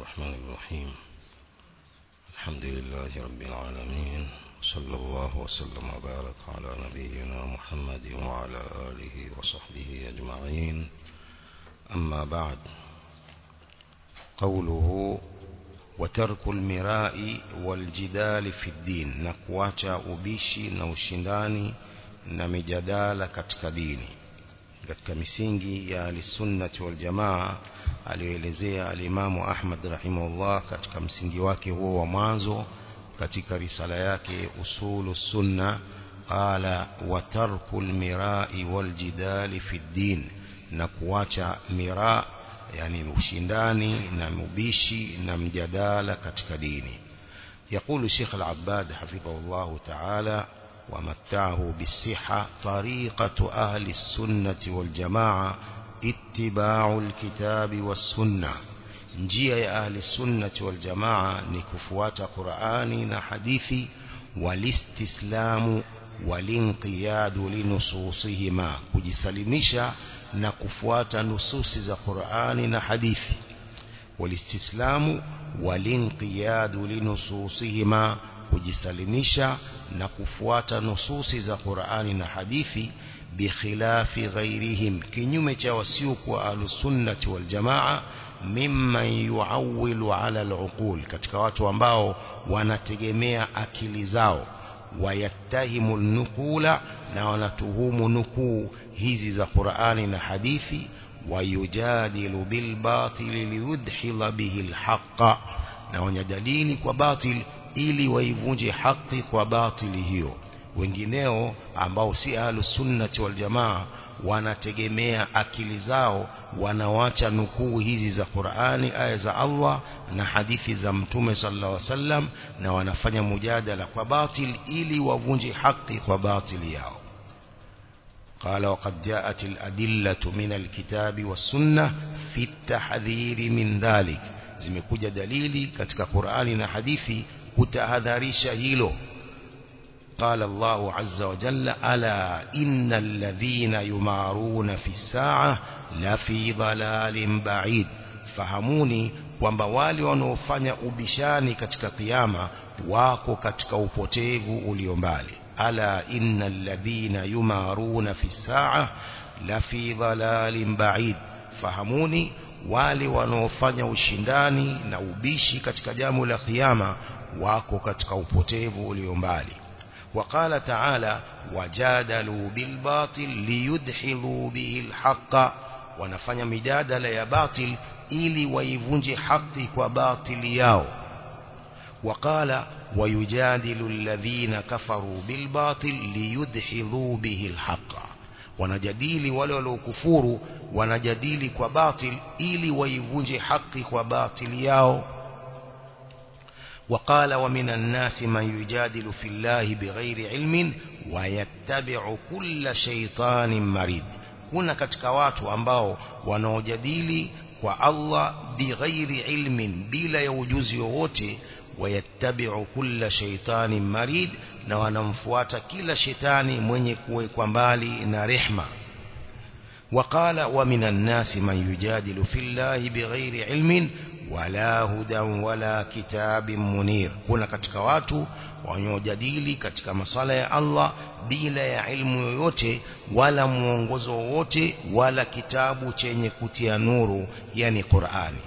الرحمن الرحيم. الحمد لله رب العالمين صلى الله وسلم وبارك على نبينا محمد وعلى آله وصحبه أجمعين. أما بعد قوله وترك المراء والجدال في الدين ushindani na mijadala katika dini katika misingi ya al-sunnah wal jamaa aliyoelezea alimamu Ahmad rahimahullah katika msingi wake huo wa mwanzo katika risala yake usulu sunna qala wa tarkul mirai wal jidali fi din na kuacha miraa yani ushindani na mubishi na mjadala katika dini يقول الشيخ العباد حفظه الله تعالى ومتعه بالصحة طريقة أهل السنة والجماعة اتباع الكتاب والسنة. نجي يا أهل السنة والجماعة نكفوات قرآن حديثي والاستسلام والانقياد لنصوصهما. كجسلمشا نكفوات نصوص قرآن حديثي والاستسلام والانقياد لنصوصهما. Kujisalimisha na kufuata nususi za Qur'ani na hadithi bikhilafi ghairihim kinyume cha wasiokuwa ahlusunnati wal jamaa mimman yuawilu ala aluqul katika watu ambao wanategemea akili zao wayattahimu nukula na wanatuhumu nukuu hizi za Qur'ani na hadithi wayujadilu bilbatili liyudhila bihi alhaqa na wanajadili kwa batil ili waivunje haki kwa batili hiyo wengineo ambao si ahlus sunnati wal jamaa wanategemea akili zao wanawacha nukuu hizi za Qur'ani aya za Allah na hadithi za Mtume sallallahu alaihi wasallam na wanafanya mujadala kwa batil ili wavunje haki kwa batili yao قال وقد جاءت الأدلة من الكتاب والسنة في التحذير من ذلك zimekuja dalili katika Qur'ani na hadithi kutahadharisha hilo قال الله عز وجل ألا إن الذين يمارون في الساعة لفي ضلال بعيد fahamuni kwamba wale wanaofanya ubishani katika kiyama wako katika upotevu ulio mbali ala innal ladhina yumaruna fi saa la fi dhalalin ba'id fahamuni wale wanaofanya ushindani na ubishi katika jambo la kiyama wako katika upotevu ulio mbali وقال تعالى وجادلوا بالباطل ليدحضوا به الحق wanafanya mijadala ya batil ili waivunje haki kwa batili yao وقال ويجادل الذين كفروا بالباطل ليدحضوا به الحق wanajadili wale waliokufuru wanajadili kwa batil ili waivunje haki kwa batili yao وقال ومن الناس من يجادل في الله بغير علم ويتبع كل شيطان مريد. كنا كتكوات وانباو ونوجديلي والله بغير علم بلا يوجوز يغوتي ويتبع كل شيطان مريد نو نوانمفوات كل شيطان من يكوي كمبالي نرحمة وقال ومن الناس من يجادل في الله بغير علم wala hudan wala kitabin munir kuna katika watu wanaojadili katika masala ya Allah bila ya ilmu yoyote wala mwongozo wowote wala kitabu chenye kutia nuru yani Qur'ani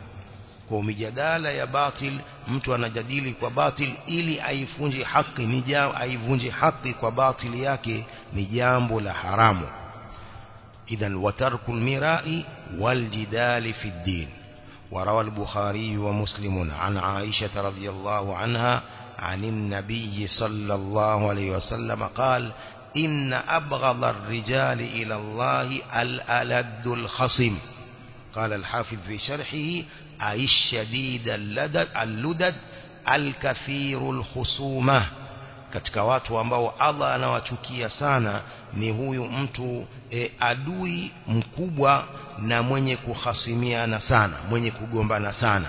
kwa mijadala ya batil mtu anajadili kwa batil ili aivunje haki ni jambo aivunje haki kwa batili yake ni jambo la haramu idhan watarkul mirai waljidali fi din وروى البخاري ومسلم عن عائشة رضي الله عنها عن النبي صلى الله عليه وسلم قال إن أبغض الرجال إلى الله الألد الخصم. قال الحافظ في شرحه أي الشديد اللدد, الكثير الخصومة. Katika watu ambao Allah anawachukia sana ni huyu mtu e, adui mkubwa na mwenye kuhasimiana sana mwenye kugombana sana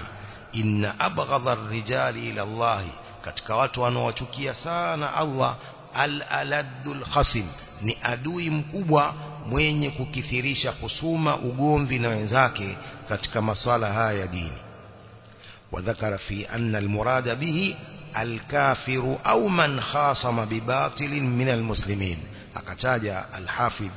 inna abghadha ar-rijali ila Allah katika watu wanaowachukia sana Allah al-aladul khasim ni adui mkubwa mwenye kukithirisha kusuma ugomvi na wenzake katika masala haya ya dini وذكر في أن المراد به الكافر أو من خاصم المسلمين akataja alhafidh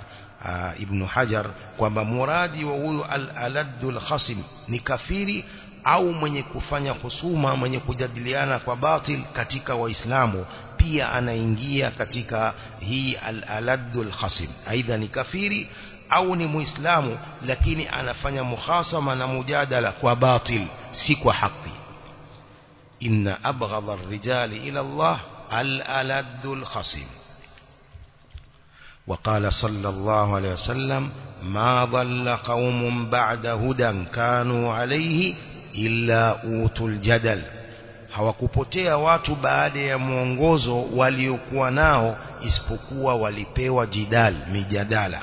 uh, ibn hajar kwamba muradi wa huyu al-aladul khasim ni kafiri au mwenye kufanya husuma mwenye kujadiliana kwa batil katika waislamu pia anaingia katika hii al-aladul khasim aidha ni kafiri au ni muislamu lakini anafanya mukhasama na mujadala kwa batil si kwa haki inna abghadha ar-rijali ila Allah al-aladul khasim وقال صلى الله عليه وسلم ما ضل قوم بعد هدى كانوا عليه إلا أوتوا الجدل hawakupotea watu baada ya mwongozo waliokuwa nao isipokuwa walipewa jidal mijadala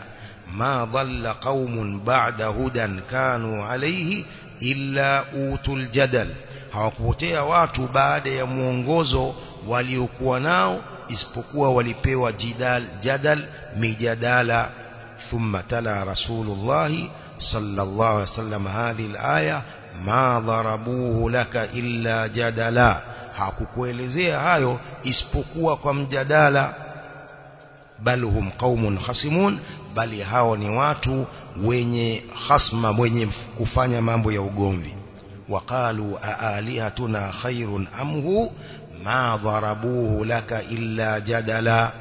ma dhalla qaumun ba'da hudan kanu alayhi illa utul jadal hawakupotea watu baada ya mwongozo waliokuwa nao isipokuwa walipewa jidal jadal mijadala thumma tala rasulullah sallallahu alaihi wasallam hadhihi alaya ma dharabuhu laka illa jadala hakukuelezea hayo isipokuwa kwa mjadala bal hum qaumun khasimun bali hao ni watu wenye khasma wenye kufanya mambo ya ugomvi waqalu aalihatuna khairun amhu ma dharabuhu laka illa jadala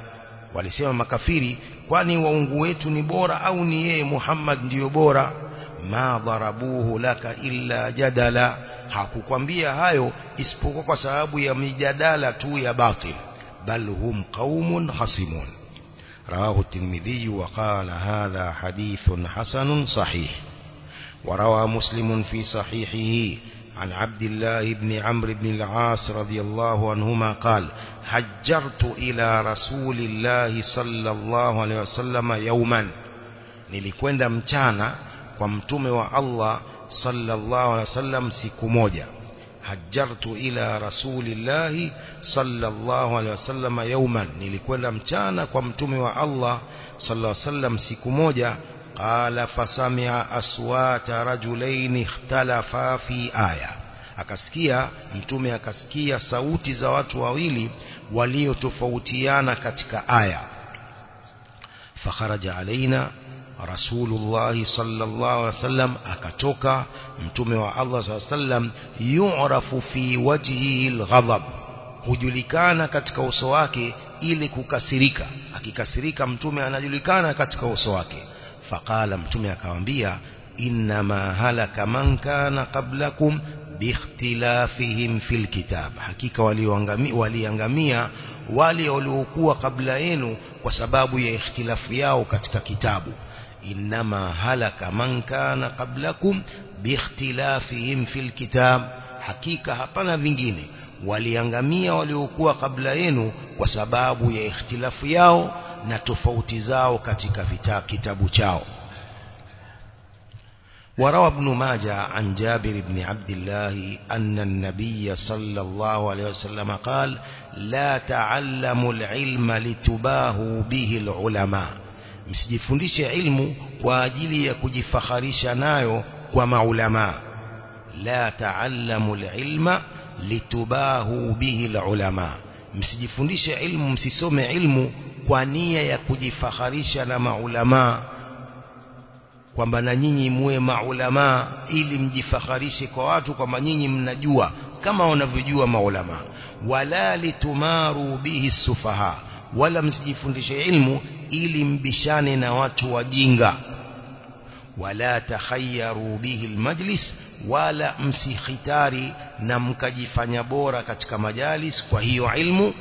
walisema makafiri kwani waungu wetu ni bora au ni yeye Muhammad ndiyo bora ma dharabuhu laka illa jadala hakukwambia hayo isipokuwa kwa sababu ya mijadala tu ya batil bal hum qaumun khasimun رواه الترمذي وقال هذا حديث حسن صحيح وروى مسلم في صحيحه عن عبد الله بن عمرو بن العاص رضي الله عنهما قال حجرت إلى رسول الله صلى الله عليه وسلم يوما. نلقوين دمتانا ومتومي الله صلى الله عليه وسلم سيكموديا حجرت إلى رسول الله صلى الله عليه وسلم يوما نلقوين دمتانا ومتومي الله صلى الله عليه وسلم سيكموديا qala fasami'a aswata rajulain ikhtalafa fi aya akasikia mtume akasikia sauti za watu wawili waliotofautiana katika aya fakharaja alaina rasulullah sallallahu alaihi wasallam akatoka mtume wa Allah sallallahu alaihi wasallam yu'rafu fi wajhihi alghadab hujulikana katika uso wake ili kukasirika akikasirika mtume anajulikana katika uso wake faqala mtume akamwambia inma halaka man kana qablakum biikhtilafihim fil kitab hakika waliangamia wale waliokuwa kabla yenu kwa sababu ya ikhtilafu yao katika kitabu inma halaka man kana qablakum biikhtilafihim fil kitab hakika hapana vingine waliangamia waliokuwa kabla yenu kwa sababu ya ikhtilafu yao na tofauti zao katika vita kitabu chao. وروى ابن ماجه عن جابر بن عبد الله أن النبي صلى الله عليه وسلم قال لا تعلم العلم لتباه به العلماء مسجفنديش علم واجلي كجفخرش نايو كما علماء لا تعلم العلم لتباه به العلماء مسجفنديش علم مسسوم علم kwa nia ya kujifakharisha na maulama kwamba na nyinyi muwe maulama ili mjifakharishe kwa watu kwamba nyinyi mnajua kama wanavyojua maulama wala litumaru bihi sufaha wala msijifundishe ilmu ili mbishane na watu wajinga wala takhayyaru bihi almajlis wala msikhitari na mkajifanya bora katika majalis kwa hiyo ilmu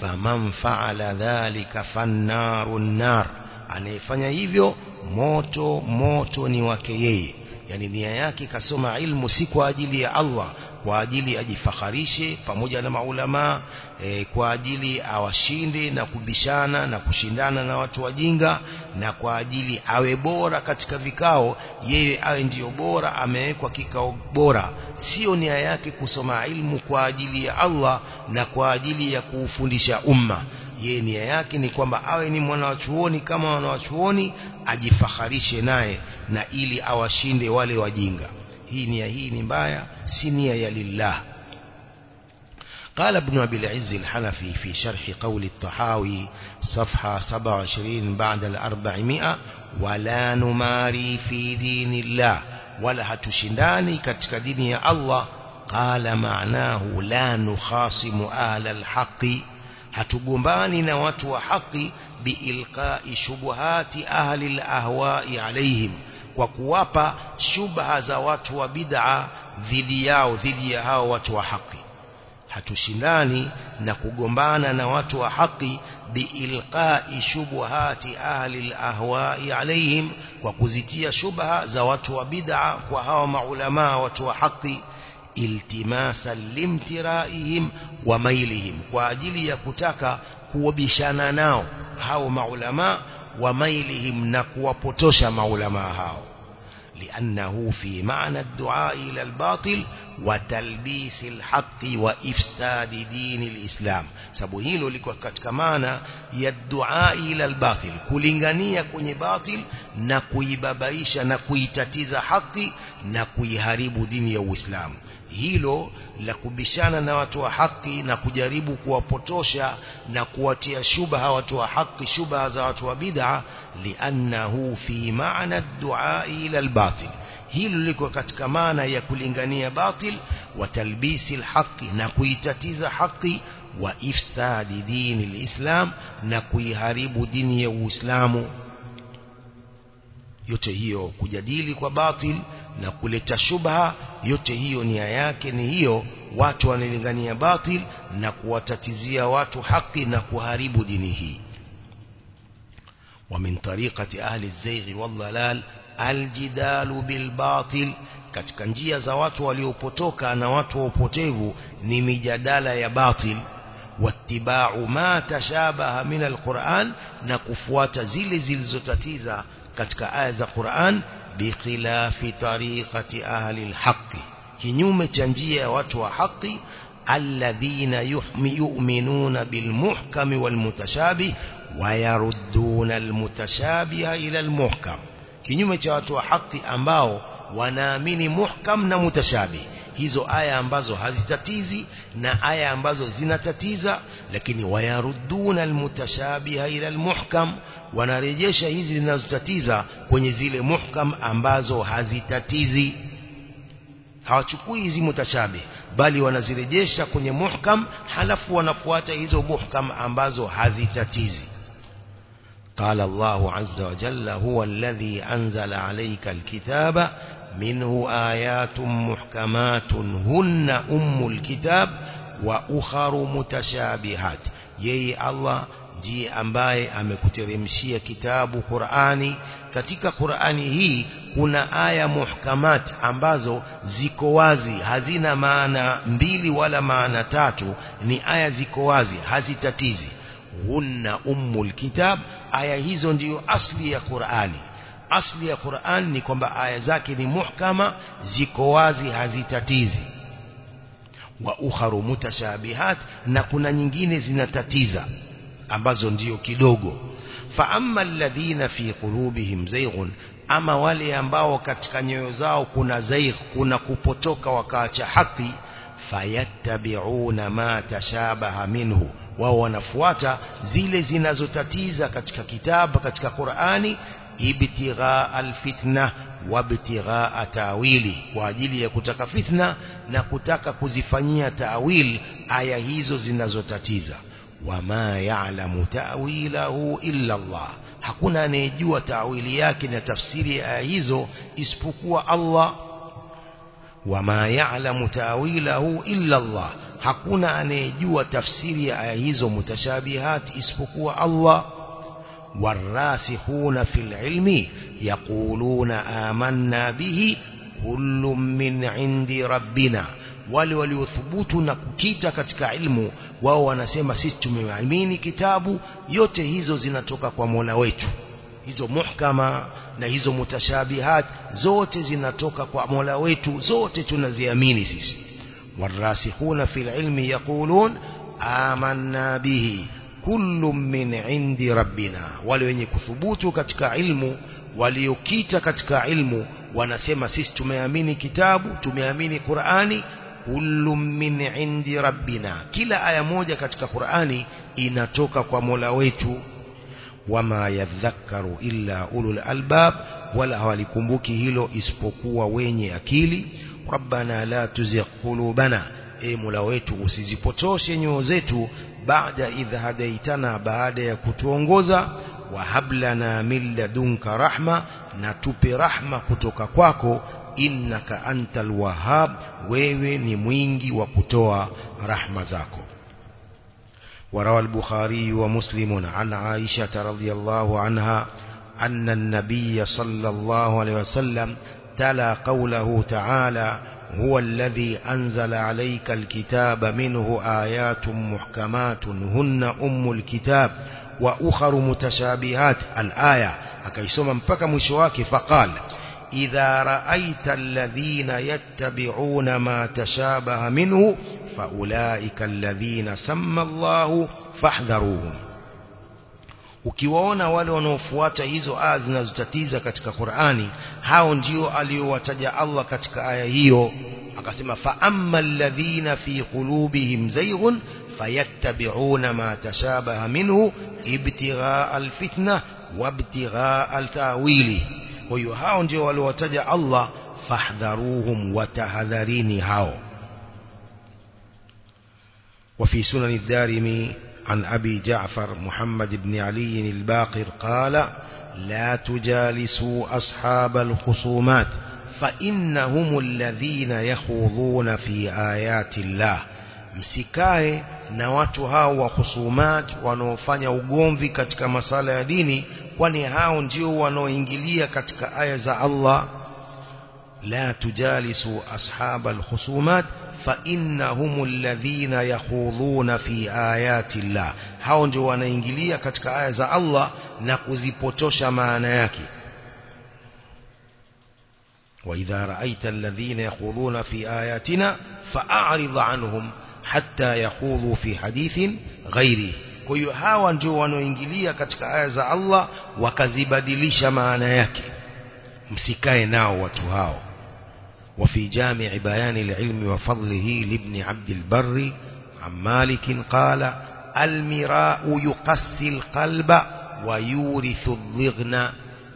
faman faala dhalika fannaru nar anayefanya hivyo moto moto ni wake yeye yani nia yake kasoma ilmu si kwa ajili ya Allah kwa ajili ajifakharishe pamoja na maulama e, kwa ajili awashinde na kubishana na kushindana na watu wajinga na kwa ajili awe bora katika vikao yeye awe ndiyo bora amewekwa kikao bora. Sio nia yake kusoma ilmu kwa ajili ya Allah na kwa ajili ya kuufundisha umma. Yeye nia yake ni kwamba awe ni mwanawachuoni kama wanawachuoni ajifakharishe naye na ili awashinde wale wajinga hii nia hii ni mbaya lillah. قال ابن أبي العز الحنفي في شرح قول الطحاوي صفحة 27 بعد الأربعمائة ولا نماري في دين الله ولا هتشنداني كتك دين الله قال معناه لا نخاصم أهل الحق hatugombani na watu biilqai shubuhati ahli alahwai alaihim kwa kuwapa shubha za watu wa bid'a dhidi yao dhidi ya hao watu wa haki hatushindani na kugombana na watu wa haki biilqai shubuhati ahli alahwai alaihim kwa kuzitia shubha za watu wa bid'a kwa hao maulama watu wa haki iltimasa limtiraihim wa mailihim kwa ajili ya kutaka kuwabishana nao hao maulama ومايلهم نقوى بوتوشا مولما هاو. لأنه في معنى الدعاء إلى الباطل وتلبيس الحق وإفساد دين الإسلام. سبهيلو لكو يا الدعاء إلى الباطل. كلنغانية كوني باطل نكوي بابايشا نكوي تاتيزا حقي نكوي هاريبو دين يو إسلام. Hilo la kubishana na watu wa haki na kujaribu kuwapotosha na kuwatia shubha watu wa haki shubha za watu wa bid'a liannahu fi maana ad-du'a ila al-batil hilo liko katika maana ya kulingania batil wa talbisi al-haqi na kuitatiza haki wa ifsadi dini al-islam na kuiharibu dini ya Uislamu yote hiyo kujadili kwa batil na kuleta shubha yote hiyo nia yake ni hiyo watu wanalingania batil na kuwatatizia watu haki na kuharibu dini hii ومن طريقة أهل الزيغ والضلال الجدال بالباطل wa upotevu ni mijadala ya batil wattiba'u ma tashabaha min alquran na kufuata zile zilizotatiza katika aya za Qur'an بخلاف طريقة أهل الحق. كنيوم تنجية واتوا حق الذين يؤمنون بالمحكم والمتشابه ويردون المتشابه إلى المحكم. كنيوم تنجية حق أمباو ونامين محكم نمتشابه هزو آية أمبازو هزي تتيزي نا آية أمبازو زينة تتيزي lakini wayarudduna almutashabiha ila almuhkam wanarejesha hizi zinazotatiza kwenye zile muhkam ambazo hazitatizi hawachukui hizi mutashabih bali wanazirejesha kwenye muhkam halafu wanafuata hizo muhkam ambazo hazitatizi قال الله عز وجل هو الذي أنزل عليك الكتاب منه آيات محكمات هن أم الكتاب wa ukharu mutashabihat. Yeye Allah ndiye ambaye amekuteremshia kitabu Qur'ani. Katika Qur'ani hii kuna aya muhkamat ambazo ziko wazi hazina maana mbili wala maana tatu. Ni aya ziko wazi hazitatizi. Hunna ummul kitab. Aya hizo ndiyo asli ya Qur'ani. Asli ya Qur'an ni kwamba aya zake ni muhkama ziko wazi hazitatizi. Zinatatiza ambazo ndiyo kidogo fa amma alladhina fi qulubihim zayghun ama wale ambao katika nyoyo zao kuna zaigh kuna kupotoka wakaacha haki fayattabi'una ma tashabaha minhu wao wanafuata zile zinazotatiza katika kitabu katika Qur'ani ibtigha alfitna wabtigha tawili kwa ajili ya kutaka fitna na kutaka kuzifanyia tawil aya hizo zinazotatiza wama ya'lamu ta'wilahu illa Allah hakuna anayejua tawili yake na tafsiri ya aya hizo isipokuwa Allah wama ya'lamu ta'wilahu illa Allah hakuna anayejua tafsiri ya aya hizo mutashabihat isipokuwa Allah والراسخون في العلم يقولون آمنا به كل من عند ربنا wale waliothubutu na kukita katika ilmu wao wanasema sisi tumeamini kitabu yote hizo zinatoka kwa Mola wetu hizo muhkama na hizo mutashabihat zote zinatoka kwa Mola wetu zote tunaziamini sisi والراسخون في العلم يقولون آمنا به كل من عند ربنا wale wenye kuthubutu katika ilmu waliokita katika ilmu wanasema sisi tumeamini kitabu tumeamini Qur'ani kullu min indi rabbina. Kila aya moja katika Qur'ani inatoka kwa Mola wetu. Wama yadhakkaru illa ulul albab wala hawalikumbuki hilo isipokuwa wenye akili. Rabbana la tuzigh qulubana e Mola wetu usizipotoshe nyoyo zetu baada idh hadaitana baada ya kutuongoza hablana min ladunka rahma na tupe rahma kutoka kwako innaka antal wahhab wewe ni mwingi wa kutoa وروى البخاري ومسلم عن عائشة رضي الله عنها أن النبي صلى الله عليه وسلم تلا قوله تعالى هو الذي أنزل عليك الكتاب منه آيات محكمات هن أم الكتاب وأخر متشابهات الآية أكيسوما مبكى مشواك فقال إذا رأيت الذين يتبعون ما تشابه منه فأولئك الذين سمى الله فاحذروهم ukiwaona wale wanaofuata hizo aya zinazotatiza katika Qur'ani hao ndio aliowataja Allah katika aya hiyo akasema fa amma alladhina fi qulubihim zayghun فيتبعون ما تشابه منه ابتغاء الفتنة وابتغاء التأويل. ويهاون جوا الوتجع الله فاحذروهم وتهذرين هاو. وفي سنن الدارمي عن أبي جعفر محمد بن علي الباقر قال لا تجالسوا أصحاب الخصومات فإنهم الذين يخوضون في آيات الله. Msikae na watu hao wa khusumat wanaofanya ugomvi katika masala ya dini kwani hao ndio wanaoingilia katika aya za Allah la tujalisu ashab alkhusumat فإنهم الذين يخوضون في آيات الله hao ndio wanaingilia katika aya za Allah na kuzipotosha maana yake وإذا رأيت الذين يخوضون في آياتنا فأعرض عنهم حتى يخوضوا في حديث غيره kwa hiyo hawa ndio wanaoingilia katika aya za Allah wakazibadilisha maana yake msikae nao watu hao وفي جامع بيان العلم وفضله لابن عبد البر عن مالك قال المراء يقسي القلب ويورث الضغن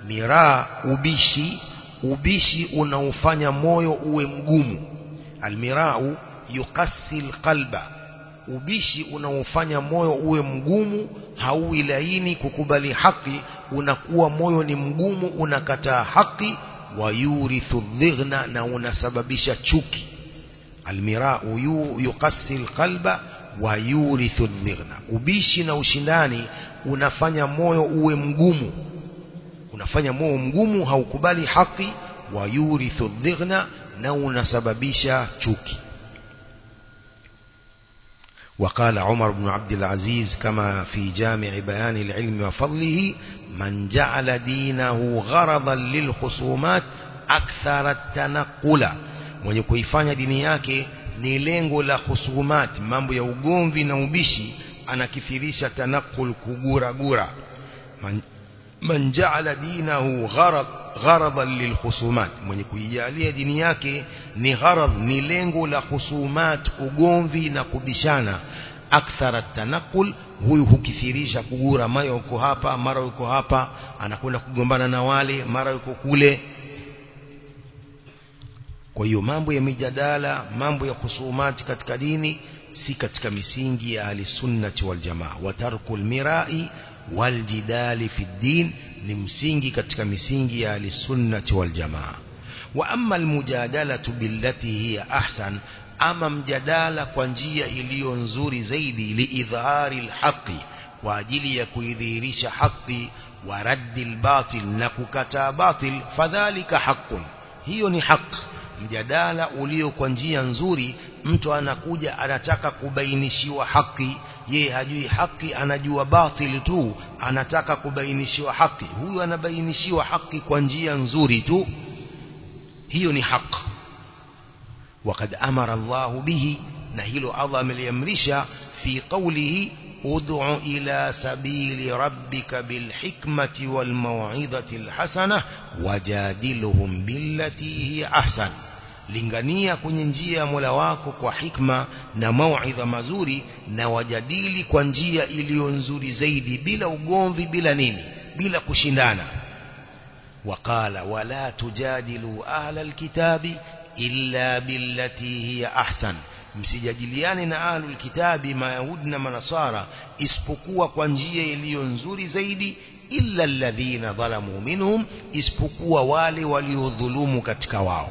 مراء ubishi ubishi unaufanya moyo uwe mgumu almirau yukasi alqalba ubishi unaufanya moyo uwe mgumu hauwi laini kukubali haki unakuwa moyo ni mgumu unakataa haki wayurithu dhighna na unasababisha chuki almirau yukasi alqalba wayurithu dhighna ubishi na ushindani unafanya moyo uwe mgumu unafanya moyo mgumu haukubali haki wayurithu dhighna na unasababisha chuki وقال عمر بن عبد العزيز كما في جامع بيان العلم وفضله من جعل دينه غرضا للخصومات أكثر التنقل. من يكويفان دينيك نلنغ لخصومات من يوقون في نوبشي أنا كثيريش تنقل كغورا غورا من, من جعل دينه غرض غرضا للخصومات من يكويالي دينيك نغرض نلنغ لخصومات كغون في نقبشانا akthara tanakul huyu hukithirisha kugura mara yuko hapa mara yuko hapa anakwenda kugombana na wale mara yuko kule kwa hiyo mambo ya mijadala mambo ya husumati katika dini si katika misingi ya ahlisunnati waljamaa watarku lmirai waljidali fi ddin ni msingi katika misingi ya ahlisunnati waljamaa wa amma almujadalatu billati hiya ahsan ama mjadala kwa njia iliyo nzuri zaidi liidhari lhaqi kwa ajili ya kuidhihirisha haqi wa raddi lbatil na kukataa batil fadhalika haqun hiyo ni haq mjadala ulio kwa njia nzuri mtu anakuja anataka kubainishiwa haki yeye hajui haki anajua batili tu anataka kubainishiwa haki huyu anabainishiwa haki kwa njia nzuri tu hiyo ni haki وقد أمر الله به. نهيل عظم اليمرشة في قوله ادع إلى سبيل ربك بالحكمة والموعظة الحسنة وجادلهم بالتي هي أحسن. لنغنية كننجية ملواك وحكمة نموعظة مزوري نوجديل كنجية إليونزوري زيد بلا وقومذ بلا نين بلا كشندانا وقال ولا تجادلوا أهل الكتاب illa billati hiya ahsan msijadiliane na ahlul kitabi mayahudi na manasara isipokuwa kwa njia iliyo nzuri zaidi illa alladhina dhalamu minhum isipokuwa wale waliodhulumu katika wao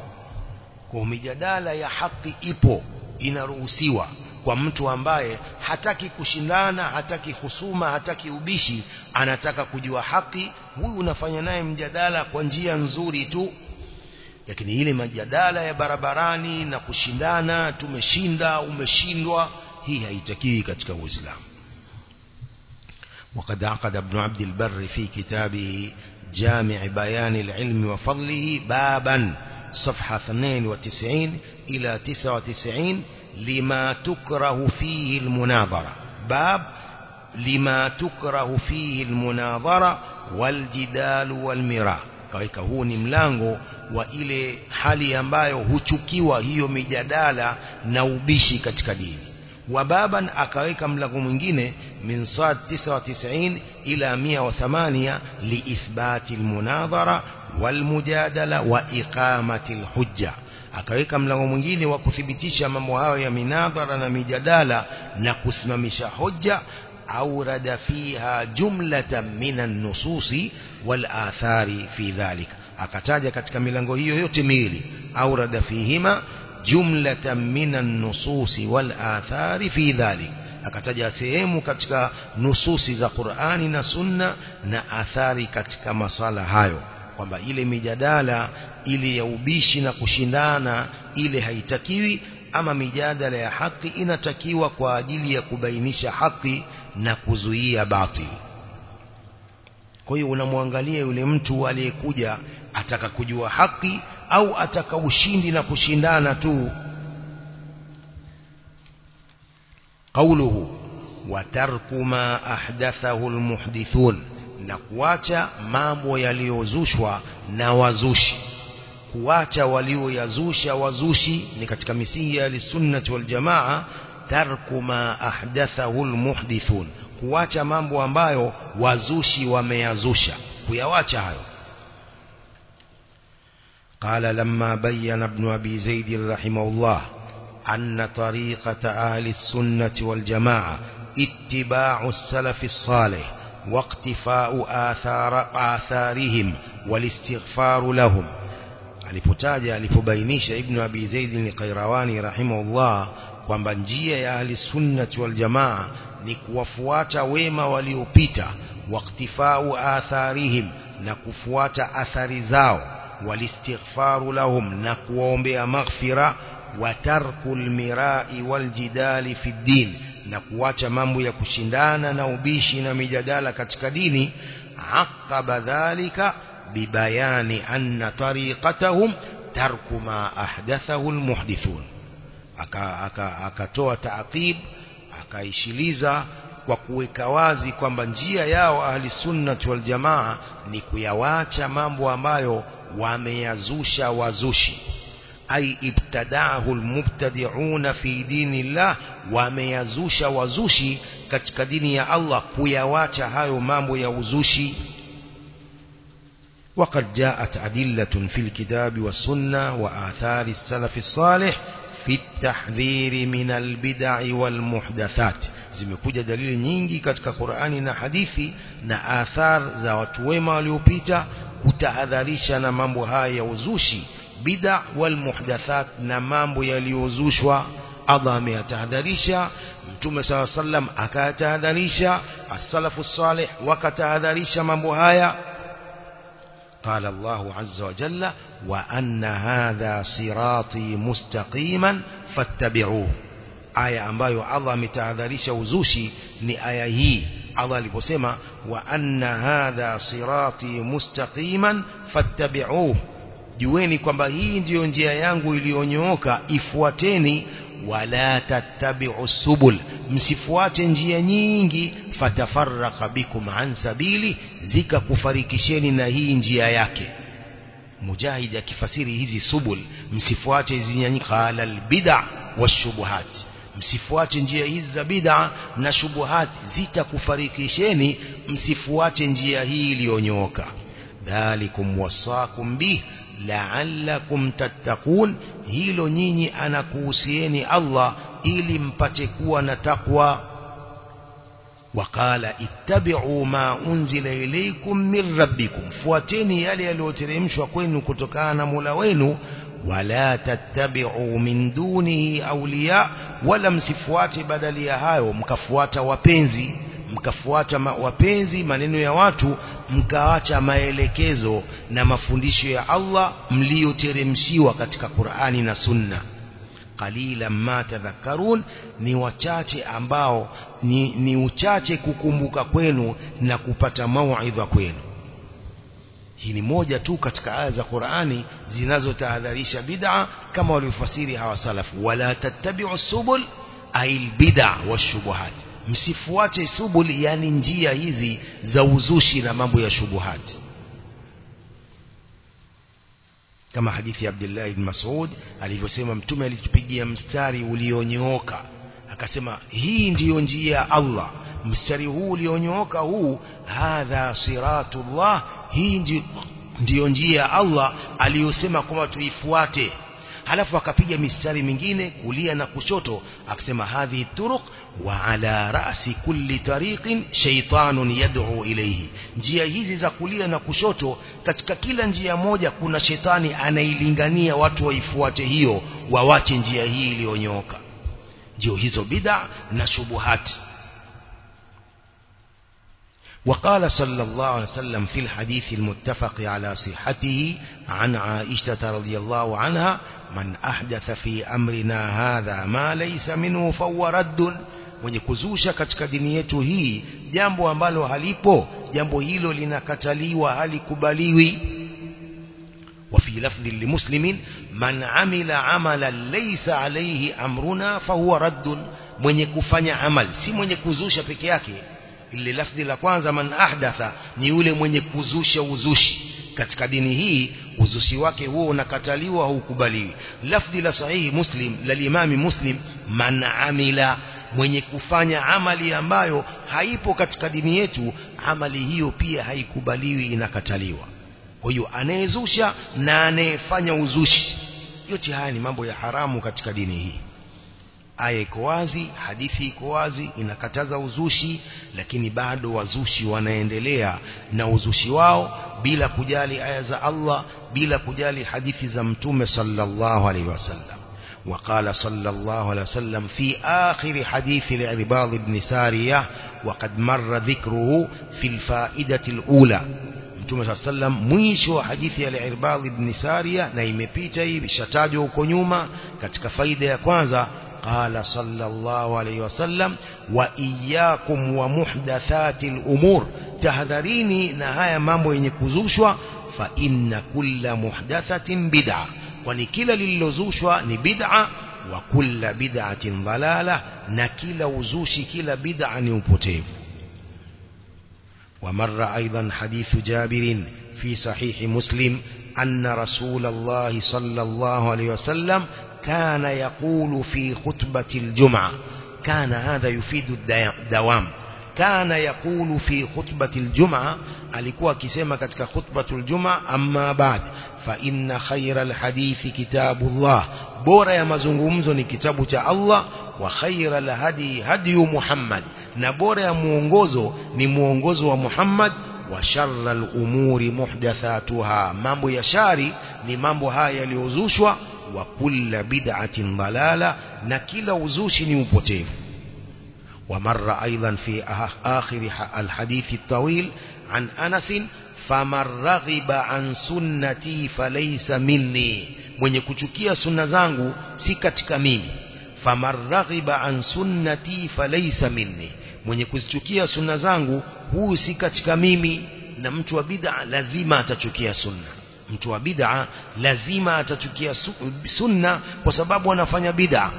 kwa mijadala ya haki ipo inaruhusiwa kwa mtu ambaye hataki kushindana hataki husuma hataki ubishi anataka kujua haki huyu unafanya naye mjadala kwa njia nzuri tu lakini ile majadala ya barabarani na kushindana tumeshinda umeshindwa hii haitakiwi katika Uislamu. وقد عقد ابن عبد البر في كتابه جامع بيان العلم وفضله بابا صفحة 92 إلى 99 لما تكره فيه المناظرة باب لما تكره فيه المناظرة والجدال والمراء kaweka huu ni mlango wa ile hali ambayo huchukiwa hiyo mijadala na ubishi katika dini wababan akaweka mlango mwingine min sad 99 ila 108 liithbati almunadhara walmujadala wa iqamati alhujja akaweka mlango mwingine wa kuthibitisha mambo hayo ya minadhara na mijadala na kusimamisha hoja أورد فيها جملة من النصوص والآثار في ذلك yote miwili aurada fihima jumlatan minan nususi wal athari fi dhalik akataja sehemu katika nususi za Qur'ani na Sunna na athari katika masala hayo kwamba ile mijadala ile ya ubishi na kushindana ile haitakiwi ama mijadala ya haki inatakiwa kwa ajili ya kubainisha haki na kuzuia batil kwa hiyo unamwangalia yule mtu aliyekuja ataka kujua haki au ataka ushindi na kushindana tu قوله وترك ما أحدثه المحدثون na kuacha mambo yaliyozushwa na wazushi kuacha walioyazusha wazushi ni katika misingi ya sunnati wal jamaa tarku ma ahdathahu almuhdithun kuacha mambo ambayo wazushi wameyazusha kuyawacha hayo قال لما بين ابن أبي زيد رحمه الله أن طريقة أهل السنة والجماعة اتباع السلف الصالح واقتفاء آثار آثارهم والاستغفار لهم alipotaja alipobainisha ibn abi zaid al-qayrawani rahimahullah kwamba njia ya ahli sunnati wal jamaa ni kuwafuata wema waliopita waqtifau atharihim na kufuata athari zao walistighfaru lahum na kuwaombea maghfira wa tarkul mirai wal jidali fi din na kuacha mambo ya kushindana na ubishi na mijadala katika dini aqaba dhalika bibayani anna tariqatahum tarku ma ahdathahu almuhdithun akatoa taaqib akaishiliza kwa kuweka wazi kwamba njia yao ahli sunnati wal jamaa ni kuyawacha mambo ambayo wameyazusha wazushi ay ibtada'ahu almubtadi'una fi dinillah wameyazusha wazushi katika dini ya Allah kuyawacha hayo mambo ya uzushi وقد جاءت أدلة في الكتاب والسنة وآثار السلف الصالح في التحذير من البدع والمحدثات zimekuja dalili nyingi katika Qur'ani na hadithi na athar za watu wema waliopita kutahadharisha na mambo haya ya uzushi bid'a wal muhdathat na mambo yaliyozushwa Allah ameyatahadharisha Mtume SAW sallam akatahadharisha as-salafu salih wakatahadharisha mambo haya قال الله عز وجل وأن هذا صراطي مستقيما فاتبعوه. آية أنبايو الله متعذرش وزوشي نآيهي الله لبسيما وأن هذا صراطي مستقيما فاتبعوه. جويني كما هي ديون جيا يليونيوكا إفواتيني ولا تتبعوا السبل. مسفواتين جيا fatafarraqa bikum an sabili zikakufarikisheni na hii njia yake mujahid akifasiri hizi subul msifuate hizi nyinyi qala albid'a washubuhat msifuate njia hizi za bid'a na shubuhat zitakufarikisheni msifuate njia hii iliyonyooka dhalikum wasakum bih la'allakum tattaqun hilo nyinyi anakuhusieni Allah ili mpate kuwa na takwa وقال اتبعوا ما أنزل إليكم من ربكم fuateni yale yaliyoteremshwa kwenu kutokana na Mola wenu wala tattabi'u min dunihi awliya wala msifuate badali ya hayo mkafuata wapenzi mkafuata ma, wapenzi maneno ya watu mkaacha maelekezo na mafundisho ya Allah mlioteremshiwa katika Qur'ani na Sunna qalila ma tadhakkarun ni wachache ambao ni, ni uchache kukumbuka kwenu na kupata mauidha kwenu hii ni moja tu katika aya za Qur'ani zinazotahadharisha bid'a kama waliofasiri hawa salafu wala tattabi'u subul ail bid'a washubuhat msifuate subul yani njia hizi za uzushi na mambo ya shubuhati kama hadithi ya Abdullah ibn Mas'ud alivyosema mtume alitupigia mstari ulionyooka akasema hii ndiyo njia ya Allah mstari huu ulionyooka huu hadha siratullah hii ndiyo njia ya Allah aliyosema kwamba tuifuate halafu akapiga mistari mingine kulia na kushoto akasema hadhi turuq wa ala ra'si kulli tariqin shaytanun yad'u ilayhi njia hizi za kulia na kushoto katika kila njia moja kuna shetani anailingania watu waifuate hiyo wawache njia hii iliyonyooka ndio hizo bid'a na shubuhati وقال صلى الله عليه وسلم في الحديث المتفق على صحته عن عائشة رضي الله عنها من أحدث في أمرنا هذا ما ليس منه فهو رد mwenye kuzusha katika dini yetu hii jambo ambalo halipo jambo hilo linakataliwa halikubaliwi وفي لفظ لمسلم من عمل عملا ليس عليه أمرنا فهو رد mwenye kufanya amal si mwenye kuzusha peke yake ile lafzi la kwanza man ahdatha ni yule mwenye kuzusha uzushi katika dini hii uzushi wake huo unakataliwa haukubaliwi lafdhi la sahihi muslim la imami muslim man amila mwenye kufanya amali ambayo haipo katika dini yetu amali hiyo pia haikubaliwi inakataliwa. Kwa hiyo anayezusha na anayefanya uzushi yote haya ni mambo ya haramu katika dini hii aya iko wazi hadithi iko wazi inakataza uzushi lakini bado wazushi wanaendelea na uzushi wao bila kujali aya za Allah bila kujali hadithi za mtume sallallahu alaihi wasallam وقال صلى الله عليه وسلم في آخر حديث لعباض بن سارية وقد مر ذكره في الفائدة الأولى mtume saa sallam mwisho wa hadithi ya al-Irbad ibn Sariya na imepita hii ishatajwa huko nyuma katika faida ya kwanza قال صلى الله عليه وسلم وإياكم ومحدثات الأمور. تهذريني نهاية مامو ينكوزوشوا فإن كل محدثة بدعة. ونكيل للوزوشوا نبدعة وكل بدعة ضلالة. نكيل وزوش كلا بدعة نبتيف ومر أيضا حديث جابر في صحيح مسلم أن رسول الله صلى الله عليه وسلم كان يقول في خطبة الجمعة كان هذا يفيد الدوام. كان يقول في خطبة الجمعة ألكوا كتك خطبة الجمعة أما بعد فإن خير الحديث كتاب الله. بورا يا مزنغمزن كتابة الله وخير الهدي هدي محمد. نبورا يا موغوزو نموغوزو محمد sharral umuri muhdathatuha mambo ya shari ni mambo haya yaliyozushwa wa kulla bid'atin dalala na ومر أيضا في آخر الحديث الطويل عن أنس فمن رغب عن سنتي فليس مني mwenye kuchukia sunna zangu si katika mimi faman raghiba an sunnati falaysa minni mwenye kuzichukia sunna huyu si katika mimi na mtu wa bid'a lazima atachukia sunna. Mtu wa bid'a lazima atachukia sunna kwa sababu anafanya bid'a.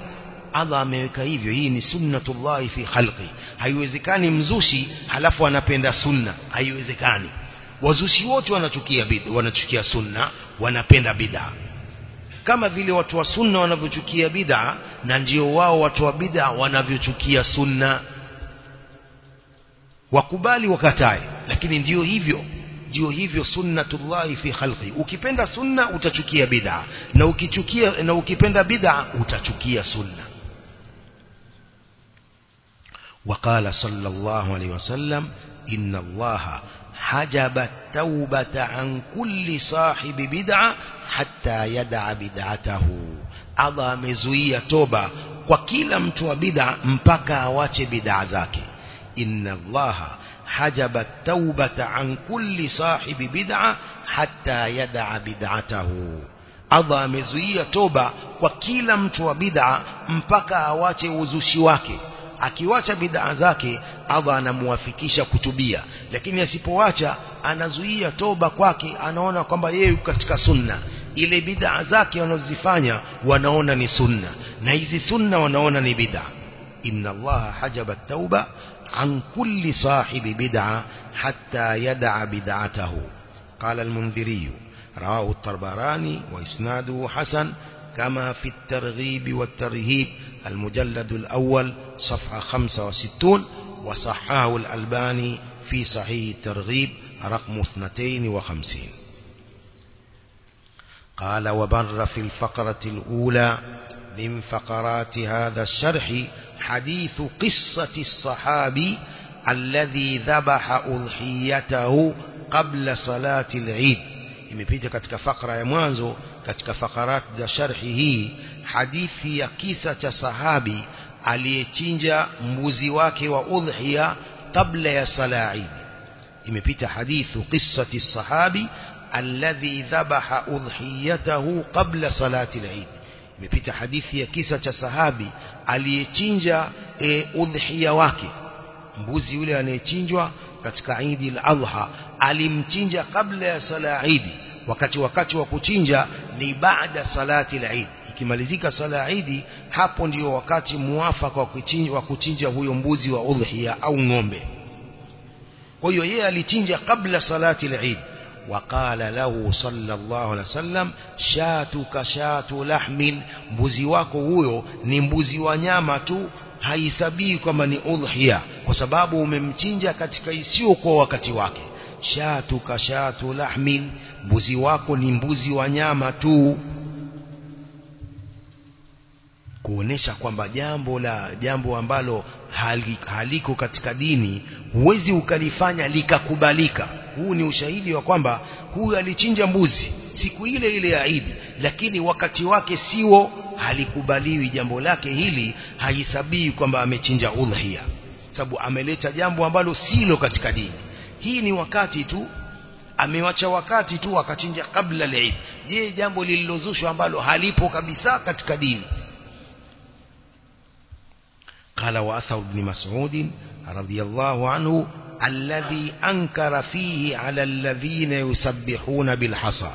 Allah ameweka hivyo hii ni sunnatullah fi khalqi. Haiwezekani mzushi halafu anapenda sunna. Haiwezekani. Wazushi wote wanachukia bid'a wanachukia sunna wanapenda bid'a. Kama vile watu wa sunna wanavyochukia bid'a na ndio wao watu wa bid'a wanavyochukia sunna wakubali wakatae lakini ndio hivyo ndio hivyo sunnatullahi fi khalqi ukipenda sunna utachukia bid'a na ukichukia na ukipenda bid'a utachukia sunna وقال صلى الله عليه وسلم إن الله حجب التوبة عن كل صاحب بدعة حتى يدع بدعته Allah amezuia toba kwa kila mtu wa bid'a mpaka awache inna allaha hajaba taubata an kulli sahibi bid'a hatta yad'a bid'atahu Allah amezuia toba kwa kila mtu wa bid'a mpaka awache uzushi wake akiwacha bid'a zake Allah anamuwafikisha kutubia lakini asipowacha anazuia toba kwake anaona kwamba yeye katika sunna ile bid'a zake wanazozifanya wanaona ni sunna na hizi sunna wanaona ni bid'a inna Allah hajaba tauba عن كل صاحب بدعة حتى يدع بدعته. قال المنذري رواه الطربراني وإسناده حسن كما في الترغيب والترهيب المجلد الأول صفحة 65 وصحاه الألباني في صحيح الترغيب رقم 52 قال وبر في الفقرة الأولى من فقرات هذا الشرح حديث قصة الصحابي الذي ذبح أضحيته قبل صلاة العيد. يمبيت كتك فقرة يموانزو كتك فقرات شرحه. حديث قصة صحابي أليتنج مبوزيواك وأضحي قبل صلاة العيد. يمبيت حديث قصة الصحابي الذي ذبح أضحيته قبل صلاة العيد. Imepita hadithi ya kisa cha sahabi aliyechinja e, udhiya wake mbuzi yule anayechinjwa katika Eid al-Adha alimchinja kabla ya sala Eid wakati wakati wa kuchinja ni baada salati al-Eid ikimalizika sala Eid hapo ndio wakati muafaka wa kuchinja, wa kuchinja huyo mbuzi wa udhiya au ng'ombe kwa hiyo yeye alichinja kabla salati al-Eid وقال له صلى الله عليه وسلم شاتك شات لحم mbuzi wako huyo ni mbuzi wa nyama tu haisabii kama ni udhiya kwa sababu umemchinja katika isiyo kwa wakati wake shatuka shatu lahmin mbuzi wako ni mbuzi wa nyama tu kuonesha kwamba jambo la jambo ambalo hali, haliko katika dini huwezi ukalifanya likakubalika. Huu ni ushahidi wa kwamba huyu alichinja mbuzi siku ile ile ya Idi lakini wakati wake siwo halikubaliwi jambo lake hili haisabii kwamba amechinja udhiya sababu ameleta jambo ambalo silo katika dini. Hii ni wakati tu amewacha wakati tu akachinja kabla al-Eid je jambo lililozushwa ambalo halipo kabisa katika dini قال وأثر ابن مسعود رضي الله عنه الذي أنكر فيه على الذين يسبحون بالحصى.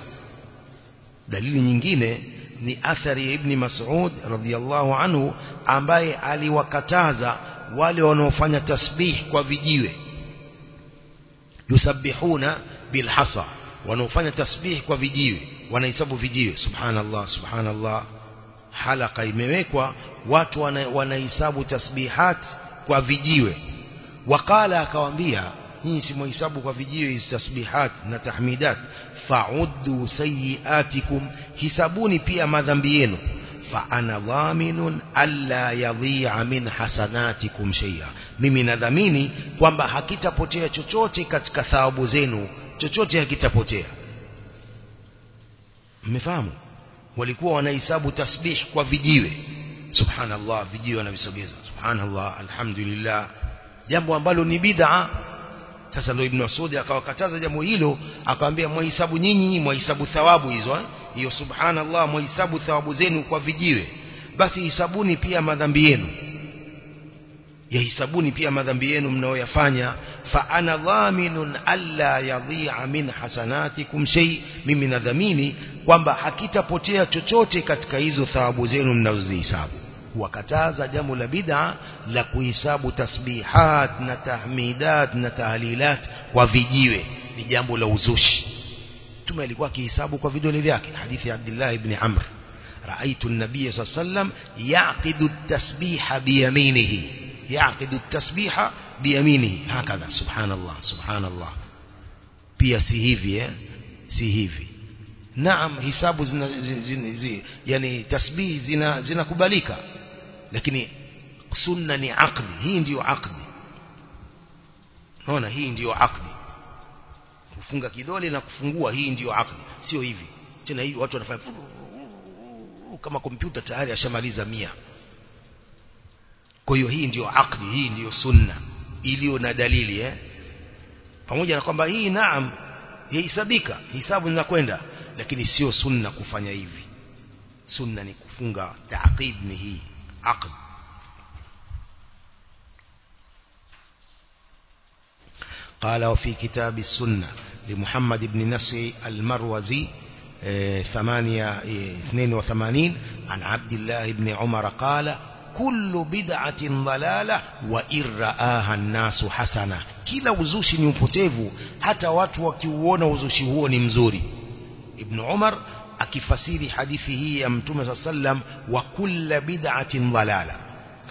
دليل نجينة نأثر ابن مسعود رضي الله عنه أمباي علي وكتازا ولي ولونوفن تسبيح وفيديو يسبحون بالحصى ونوفن تسبيح وفيديو ونيسب فيديو سبحان الله سبحان الله. Halaka imewekwa watu wanahesabu tasbihat kwa vijiwe. Wakala akawambia nyinyi si mhesabu kwa vijiwe hizi tasbihat na tahmidat. Fa'uddu sayiatikum hisabuni pia madhambi yenu. Fa ana dhaminun alla yadhi'a min hasanatikum shay'a. Mimi nadhamini kwamba hakitapotea chochote katika thawabu zenu chochote hakitapotea. Mmefahamu walikuwa wanahesabu tasbih kwa vijiwe. Subhanallah vijiwe wanavisogeza. Subhanallah alhamdulillah. Jambo ambalo ni bid'a. Sasa ndio ibn Mas'ud akawakataza jambo hilo akamwambia mwahesabu nyinyi mwahesabu thawabu hizo eh? hiyo subhanallah mwahesabu thawabu zenu kwa vijiwe. Basi hisabuni pia madhambi yenu. Yahisabuni pia madhambi yenu mnaoyafanya ana dhaminun alla yadhi'a min hasanatikum shay mimi nadhamini kwamba hakitapotea chochote katika hizo thawabu zenu mnazozihesabu wakataza jambo la bid'a la kuhesabu tasbihat na tahmidat na tahlilat kwa vijiwe ni jambo la uzushi mtume alikuwa akihesabu kwa vidole vyake hadithi ya Abdullah ibn Amr رأيت النبي صلى الله عليه وسلم يعقد التسبيح بيمينه يعقد التسبيح biyamini hakadha. Subhanallah subhanallah. Pia si hivi eh? Si hivi. Naam hisabu zina, zina, zi, yani tasbih zina zinakubalika. Lakini sunna ni aqli hii ndiyo aqli unaona hii ndiyo aqli kufunga kidole na kufungua hii ndiyo aqli sio hivi. Tena hii watu wanafanya kama kompyuta tayari ashamaliza mia. Kwa hiyo hii ndiyo aqli hii ndiyo sunna. Iliyo na dalili eh pamoja na kwamba hii naam yahesabika hisabu zinakwenda lakini sio sunna kufanya hivi sunna ni kufunga taqid ni hii aqd قال وفي كتاب السنة لمحمد بن نصر المروزي ثمانية اثنين وثمانين عن عبد الله بن عمر قال كل بدعة ضلالة وإن رآها الناس حسنة. كلا وزوش نيمبوتيفو حتى واتوا كيوون وزوش هو نمزوري ابن عمر أكفسير حديثه يمتمس صلى الله عليه وسلم وكل بدعة ضلالة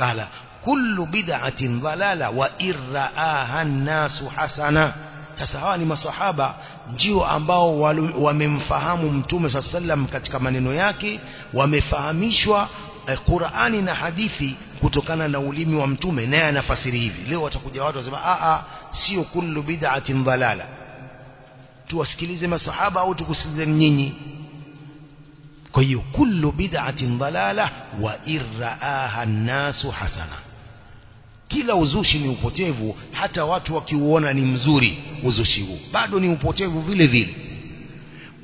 قال كل بدعة ضلالة وإن رآها الناس حسنة تسهاني مصحابة جيو أمباو ومنفهم امتمس صلى الله عليه وسلم كتك من نياكي Qur'ani na hadithi kutokana na ulimi wa mtume naye anafasiri hivi. Leo watakuja watu wasema a a sio kullu bid'atin dalala tuwasikilize masahaba au tukusikilize nyinyi? Kwa hiyo kullu bid'atin dalala wa irraaha an-nasu hasana. Kila uzushi ni upotevu hata watu wakiuona ni mzuri uzushi huu. Bado ni upotevu vile vile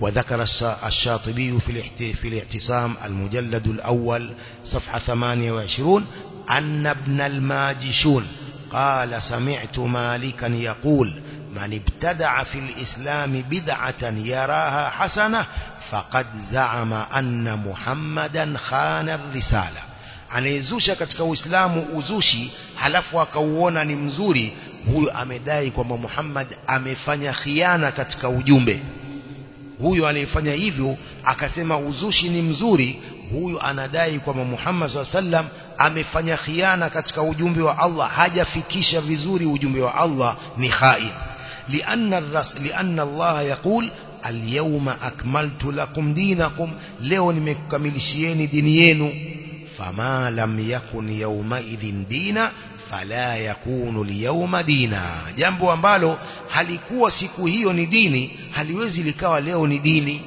وذكر الشاطبي في في الاعتصام المجلد الأول صفحة 28 أن ابن الماجشون قال سمعت مالكا يقول من ابتدع في الإسلام بدعة يراها حسنة فقد زعم أن محمدا خان الرسالة. anayezusha katika uislamu uzushi halafu akauona ni mzuri huyo amedai kwamba Muhammad amefanya khiana katika ujumbe huyo anayefanya hivyo akasema uzushi ni mzuri huyo anadai kwamba Muhammad sallam amefanya khiana katika ujumbe wa Allah hajafikisha vizuri ujumbe wa Allah ni khain lianna ras lianna Allah yaqul alyawma akmaltu lakum dinakum leo nimekukamilishieni dini yenu fama lam yakun yawma idhin dina fala yakunu lyauma dina. Jambo ambalo halikuwa siku hiyo ni dini haliwezi likawa leo ni dini.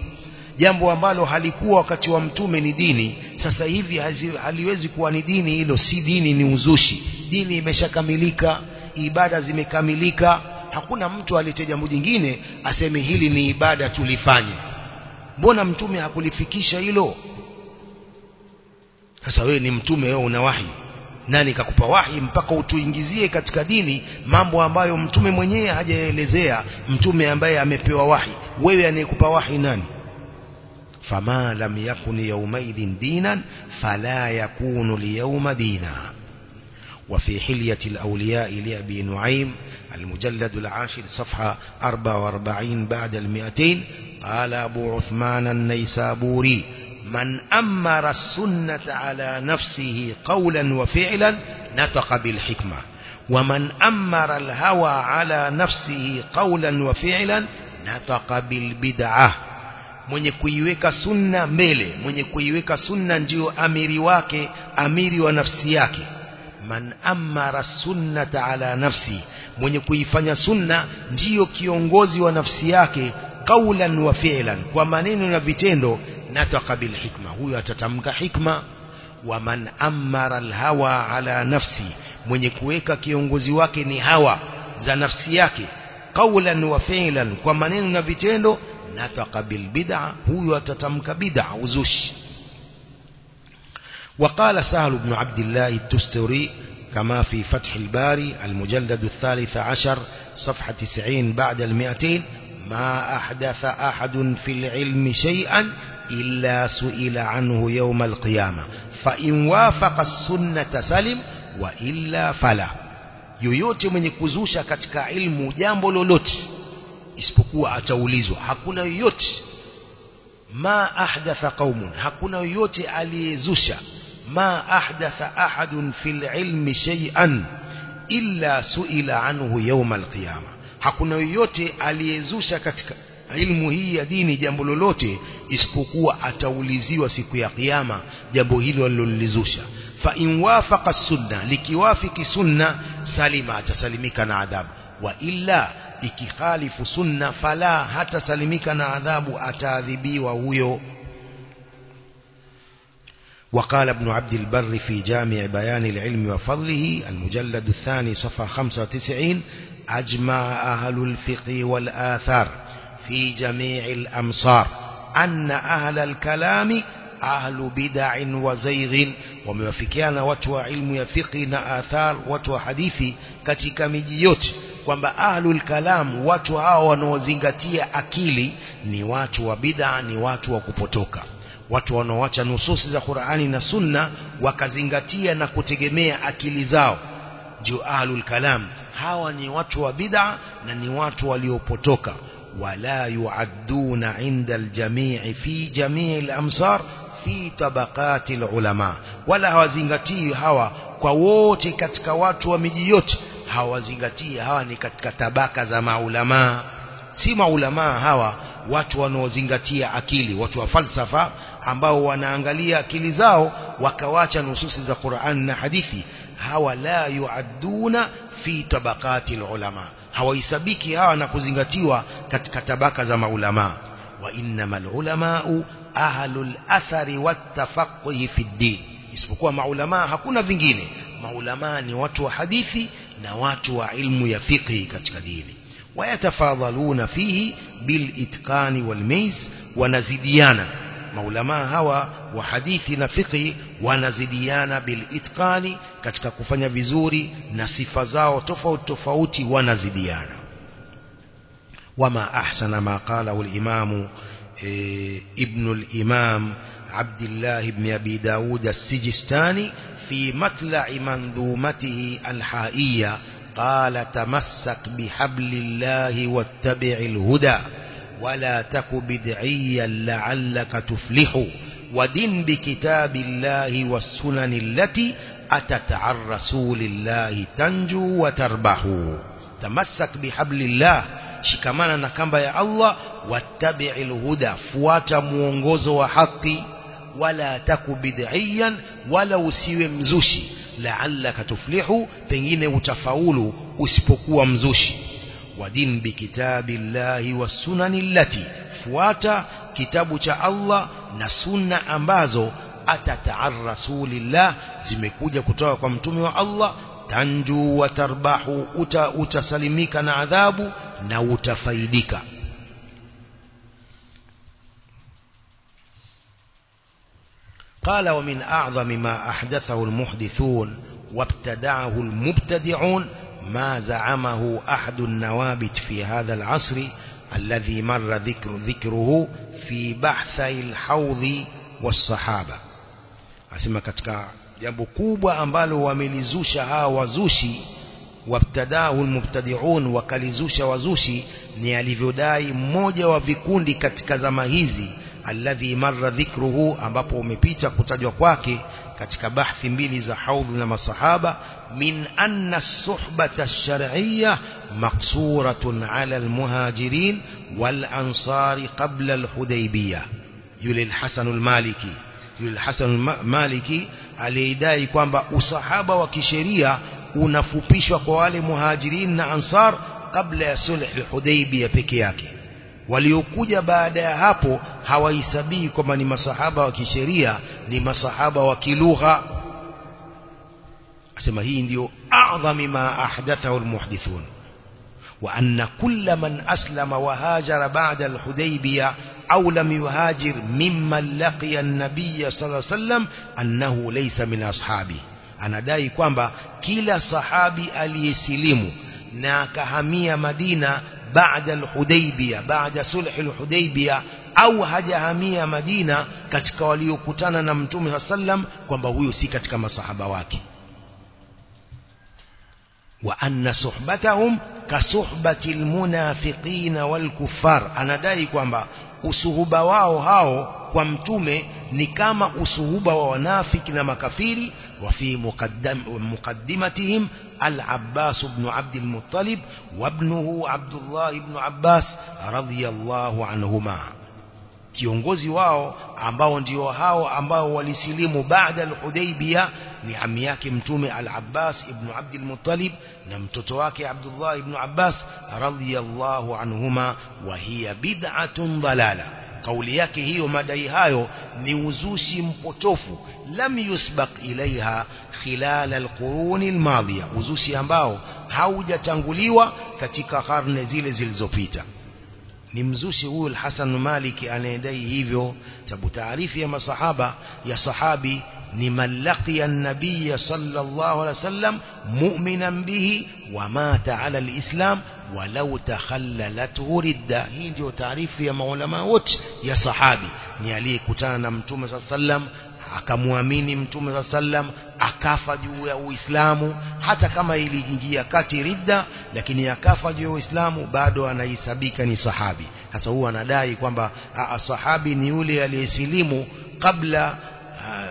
Jambo ambalo halikuwa wakati wa mtume ni dini sasa hivi haliwezi kuwa ni dini hilo si dini ni uzushi. Dini imeshakamilika ibada zimekamilika. Hakuna mtu alete jambo jingine aseme hili ni ibada tulifanye. Mbona mtume hakulifikisha hilo? Sasa wewe ni mtume wewe una wahi nani kakupa wahi mpaka utuingizie katika dini mambo ambayo mtume mwenyewe hajaelezea mtume ambaye amepewa wahi wewe anayekupa wahi nani fama lam yakun yawmaidhin dinan fala yakunu liyawma dina وفي حلية الأولياء لأبي نعيم المجلد العاشر صفحة 44 بعد المئتين قال أبو عثمان النيسابوري من أمر السنة على نفسه قولا وفعلا نطق بالحكمة ومن أمر الهوى على نفسه قولا وفعلا نطق بالبدعة mwenye kuiweka sunna mbele mwenye kuiweka sunna ndio amiri wake amiri wa nafsi yake man amara sunnata ala nafsi mwenye kuifanya sunna ndiyo kiongozi wa nafsi yake qaulan wa fi'lan kwa maneno na vitendo نطق بالحكمة. هو يتتمك حكمة. ومن أمر الهوى على نفسي من يكويك كيونغوزي واكي نهوى ذا نفسيك قولا وفعلا. ومنين نفتينه نطق بالبدع. هو يتتمك بدع. وزوش. وقال سهل بن عبد الله التستوري كما في فتح الباري المجلد الثالث عشر صفحة تسعين بعد المئتين ما أحدث أحد في العلم شيئا إلا سئل عنه يوم القيامة. فإن وافق السنة سلم وإلا فلا. يوت من كزوشا كتك علم جامبو لولوت اسبقوا أتوليزو. حقنا يوت ما أحدث قوم. حقنا يوت علي ما أحدث أحد في العلم شيئا إلا سئل عنه يوم القيامة. حقنا يوت علي زوشا كتك ilmu hii ya dini jambo lolote isipokuwa atauliziwa siku ya kiyama jambo hilo alilolizusha fa in wafaqa sunna likiwafiki sunna salima atasalimika na adhabu wa illa ikikhalifu sunna fala hatasalimika na adhabu ataadhibiwa huyo وقال ابن عبد البر في جامع بيان العلم وفضله المجلد الثاني صفحة 95 أجمع أهل الفقه والآثار في جميع الأمصار أن أهل الكلام أهل بدع وزيغ وموافقيانا وتوى علم يفقه آثار وتوى حديثي katika miji yote kwamba ahlul kalam watu hao wanaozingatia akili ni watu wa bid'a ni watu wanaoacha nususi za Qur'ani na Sunna wakazingatia na kutegemea akili zao ahlul kalam hawa ni watu wa bid'a na ni watu waliopotoka wala yuadduna inda aljamii fi jamii alamsar fi tabaqati alulama wala hawazingatii hawa kwa wote katika watu wa miji yote hawazingatii hawa ni katika tabaka za maulama si maulama hawa watu wanaozingatia akili watu wa falsafa ambao wanaangalia akili zao wakawacha nususi za Qur'an na hadithi hawa la yuadduna fi tabaqati ulama hawaisabiki hawa na kuzingatiwa katika tabaka za maulama wa innamal ulamau ahlul athari wattafaqhi fi din isipokuwa maulama hakuna vingine maulama ni watu wa hadithi na watu wa ilmu ya fiqhi katika dini wayatafadhaluna fihi bilitqani walmayz wanazidiana مولما هوا وحديثنا فقه ونزديانا بالإتقان كتك كفنيا بزوري نصف زاو تفوت تفوت ونزديانا وما أحسن ما قاله الإمام ابن الإمام عبد الله بن أبي داود السجستاني في مطلع منظومته الحائية قال تمسك بحبل الله واتبع الهدى ولا تك بدعيا لعلك تفلح. ودن بكتاب الله والسنن التي أتت عن رسول الله تنجو وتربح. تمسك بحبل الله شكمانا نكمبا يا الله واتبع الهدى. فوات موغوز وحقي. ولا تك بدعيا ولو سوى مزوشي. لعلك تفلح بين وتفاول وسبقوا مزوشي. ودين بكتاب الله والسنن التي فواتا كتاب شاء الله نسنة أمبازو أتتع الرسول الله زمكوجة كتابكم تمو الله تنجو وتربح أتا أتسلميك نعذاب نوتفيدك قال ومن أعظم ما أحدثه المحدثون وابتدعه المبتدعون ما زعمه أحد النوابت في هذا العصر الذي مر ذكر ذكره في بحثي الحوض والصحابة أسمى wazushi wabtadahu almubtadi'un wakalizusha wazushi ni alivyodai mmoja wa vikundi katika zama hizi alladhi marra dhikruhu ambapo umepita kutajwa kwake katika bahthi mbili za haudh na masahaba من أن الصحبة الشرعية مقصورة على المهاجرين والأنصار قبل الحديبية. يقول الحسن المالكي يقول الحسن المالكي عليداي كوانبا أصحاب وكشرية ونفوبيش وقوالي مهاجرين أنصار قبل صلح الحديبية بكياكي وليكوجا بعد هابو هوايسابيكم أن صحابة وكشرية لمصحاب وكلوها وكشرية asema hii ndio a'dhami ma ahdathahu almuhdithun wa anna kulla man aslama wa hajara ba'da alhudaybiyah aw lam yuhajir mimman laqiya an-nabiy sallallahu alayhi wasallam annahu laysa min ashabi anadai kwamba kila sahabi aliyesilimu na akahamia Madina baada al-Hudaybiyah baada sulh al-Hudaybiyah au hajahamia Madina katika waliokutana na mtume sallam kwamba huyo si katika masahaba wake وأن صحبتهم كصحبة المنافقين والكفار. أنا دائي كوانبا أسهب واو هاو كوامتومي نكام أسهب ونافقنا مكافيري وفي مقدم مقدمتهم العباس بن عبد المطلب وابنه عبد الله بن عباس رضي الله عنهما kiongozi wao ambao ndio hao ambao walisilimu baada al-Hudaybiyah ni ami yake mtume al-Abbas ibn Abd al-Muttalib na mtoto wake Abdullah ibn Abbas radhiyallahu anhuma wa hiya bid'atun dalala kauli yake hiyo madai hayo ni uzushi mpotofu lam yusbaq ilaiha khilal alquruni almadhiya uzushi ambao haujatanguliwa katika karne zile zilizopita ni mzushi huyu al-Hasan Maliki anayedai hivyo sababu taarifu ya masahaba ya sahabi ni malaqiya an-nabiy sallallahu alaihi wasallam mu'minan bihi wa mata ala al-islam walau takhallalathu ridda hii ndio taarifu ya maulama wote ya sahabi ni aliyekutana na mtume sallam akamwamini mtume sallam akafa juu ya uislamu hata kama iliingia kati ridda lakini akafa juu ya uislamu bado anahesabika ni sahabi sasa huwa anadai kwamba sahabi ni yule aliyesilimu kabla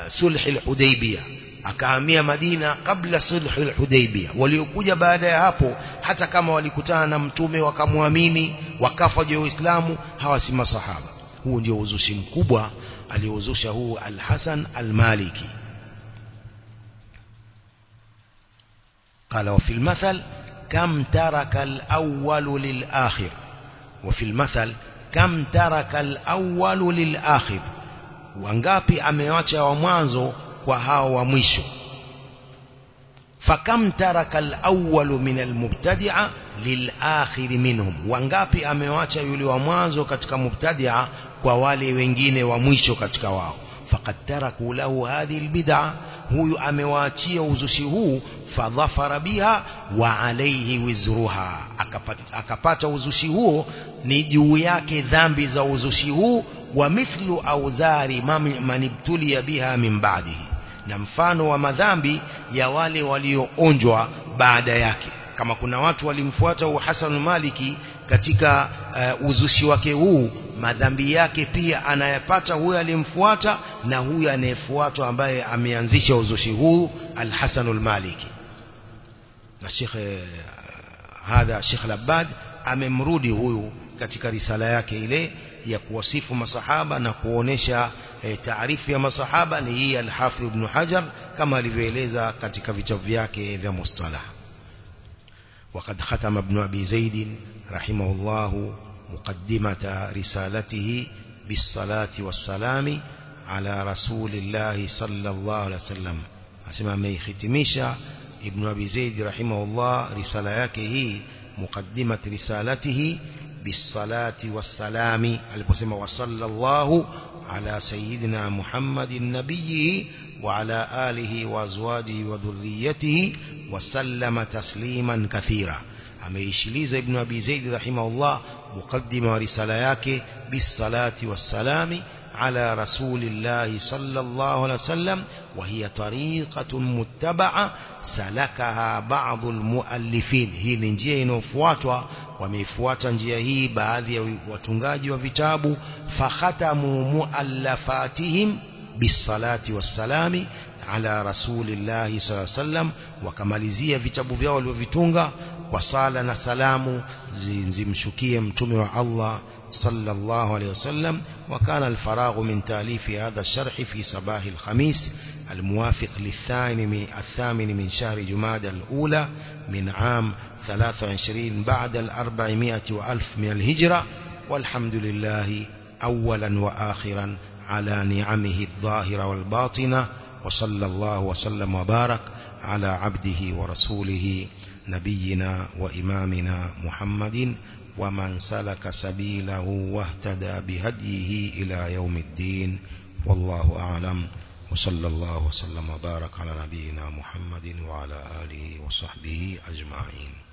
sulh al-hudaybiyah akahamia Madina kabla sulh al-Hudaybiyah waliokuja baada ya hapo hata kama walikutana na mtume wakamwamini wakafa juu Uislamu hawa si masahaba huu ndio uzushi mkubwa aliozusha huu al-Hasan al-Maliki قال وفي المثل كم ترك الأول للآخر وفي المثل كم ترك الأول للآخر wangapi amewacha wa mwanzo kwa hao wa mwisho fakam taraka al-awwal min al-mubtadi'a lil-akhir minhum wangapi amewacha yule wa mwanzo katika mubtadi'a kwa wale wengine wa mwisho katika wao faqad taraku lahu hadhihi al-bid'a huyu amewaachia uzushi huu fadhafara biha wa alayhi wizruha akapata, akapata uzushi huo ni juu yake dhambi za uzushi huu wa mithlu auzari manibtulia biha min ba'dihi na mfano wa madhambi ya wale walioonjwa baada yake. Kama kuna watu walimfuata Hasan Maliki katika uh, uzushi wake huu madhambi yake pia anayapata huyo alimfuata na huyo anayefuatwa ambaye ameanzisha uzushi huu Al-Hasan al-Maliki. Na Sheikh hadha Sheikh Labad amemrudi huyu katika risala yake ile ya kuwasifu masahaba na kuonesha e, taarifu ya masahaba ni hii al-Hafidh Ibn Hajar kama alivyoeleza katika وقد ختم ابن أبي زيد رحمه الله مقدمة رسالته بالصلاة والسلام على رسول الله صلى الله عليه وسلم أسمع ما يختميشا ابن أبي زيد رحمه الله رسالة يكه مقدمة رسالته بالصلاة والسلام. البسمة وصلى الله على سيدنا محمد النبي وعلى آله وأزواجه وذريته وسلم تسليما كثيرا. أما أميشليز ابن أبي زيد رحمه الله مقدم رسالياك بالصلاة والسلام على رسول الله صلى الله عليه وسلم وهي طريقة متبعة سلكها بعض المؤلفين. هي نجيه نفواتها wameifuata njia hii baadhi ya watungaji wa vitabu fakhatamu muallafatihim bisalati wassalami ala rasulillahi sallallahu alaihi wasallam wakamalizia vitabu vyao walivyovitunga kwa sala na salamu zimshukie mtume wa Allah صلى الله عليه وسلم وكان الفراغ من تاليف هذا الشرح في صباح الخميس الموافق للثاني من الثامن من شهر جماد الأولى من عام 23 بعد الأربعمائة وألف من الهجرة والحمد لله أولا وآخرا على نعمه الظاهرة والباطنة وصلى الله وسلم وبارك على عبده ورسوله نبينا وإمامنا محمد ومن سلك سبيله واهتدى بهديه إلى يوم الدين. والله أعلم. وصلى الله وسلم وبارك على نبينا محمد وعلى آله وصحبه أجمعين.